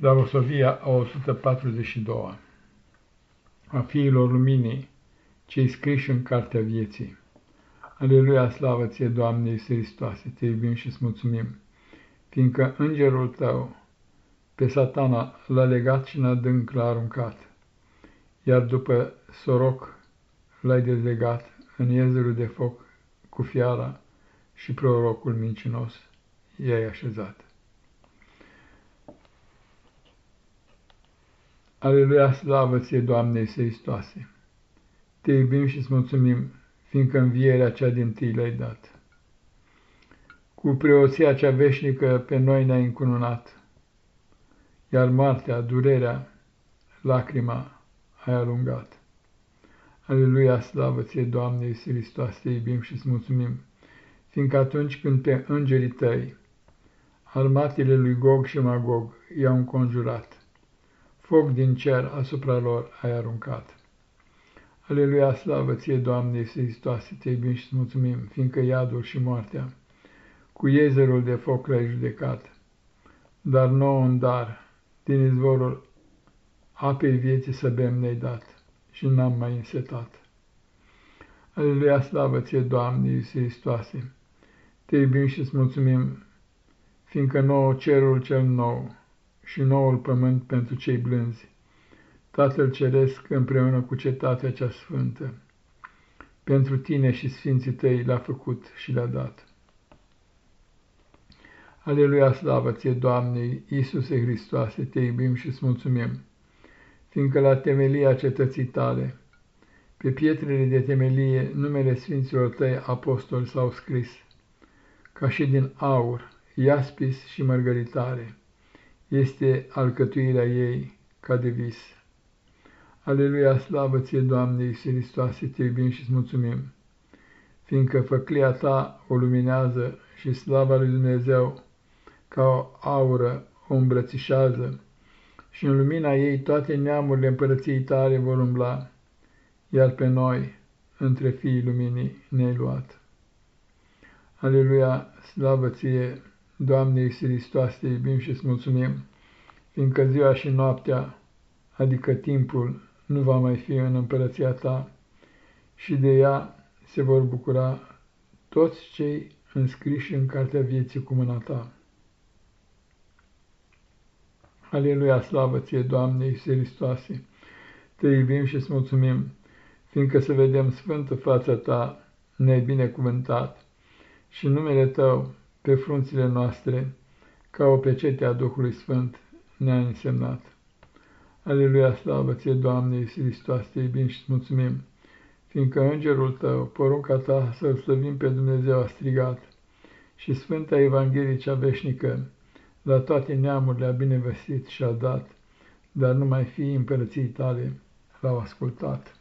Slavosovia a 142 a fiilor luminii, cei scriși în cartea vieții. Aleluia, slavă ție, Doamne Iisus Hristoase, te iubim și îți mulțumim, fiindcă îngerul tău pe satana l-a legat și în adânc l-a aruncat, iar după soroc l-ai dezlegat în iezerul de foc cu fiara și prorocul mincinos i-ai așezat. Aleluia, slavă ție, Doamne Iisuse Hristoase! Te iubim și îți mulțumim, fiindcă învierea cea din tâi l-ai dat. Cu preoția cea veșnică pe noi ne-ai încununat, iar moartea, durerea, lacrima ai alungat. Aleluia, slavă ție, Doamne Iisuse Hristoase, te iubim și îți mulțumim, fiindcă atunci când pe îngerii tăi, armatele lui Gog și Magog i-au înconjurat, foc din cer asupra lor ai aruncat. Aleluia, slavă ție, Doamne, Iisus Hristoase, te iubim și mulțumim, fiindcă iadul și moartea cu iezerul de foc l-ai judecat, dar nou un dar, din izvorul apei vieții să bem ne dat și n-am mai însetat. Aleluia, slavă ție, Doamne, Iisus Hristoase, te iubim și îți mulțumim, fiindcă nouă cerul cel nou, și noul pământ pentru cei blânzi, Tatăl Ceresc împreună cu cetatea cea sfântă, pentru tine și sfinții tăi l-a făcut și l-a dat. Aleluia, slavă ție, Doamne, Iisuse Hristoase, te iubim și îți mulțumim, fiindcă la temelia cetății tale, pe pietrele de temelie, numele Sfinților tăi apostoli s-au scris, ca și din aur, iaspis și mărgăritare este alcătuirea ei ca de vis. Aleluia, slavă ție, Doamne Iisus Hristoase, te iubim și îți mulțumim, fiindcă făclia ta o luminează și slava lui Dumnezeu ca o aură o îmbrățișează și în lumina ei toate neamurile împărăției tale vor umbla, iar pe noi, între fiii luminii, ne-ai luat. Aleluia, slavă ție, Doamne Iisus Hristos, te iubim și îți mulțumim, fiindcă ziua și noaptea, adică timpul, nu va mai fi în împărăția ta și de ea se vor bucura toți cei înscriși în cartea vieții cu mâna ta. Aleluia, slavă ție, Doamne Iisus Hristoase! Te iubim și îți mulțumim, fiindcă să vedem sfântă fața ta, ne-ai binecuvântat și numele tău pe frunțile noastre, ca o pecete a Duhului Sfânt, ne-a însemnat. Aleluia, slavă ție, Doamne, Iisus Hristos, te iubim și mulțumim, fiindcă îngerul tău, porunca ta să-L slăvim pe Dumnezeu a strigat și Sfânta Evanghelie cea veșnică la toate neamurile a binevestit și a dat, dar numai fiii împărăției tale l-au ascultat.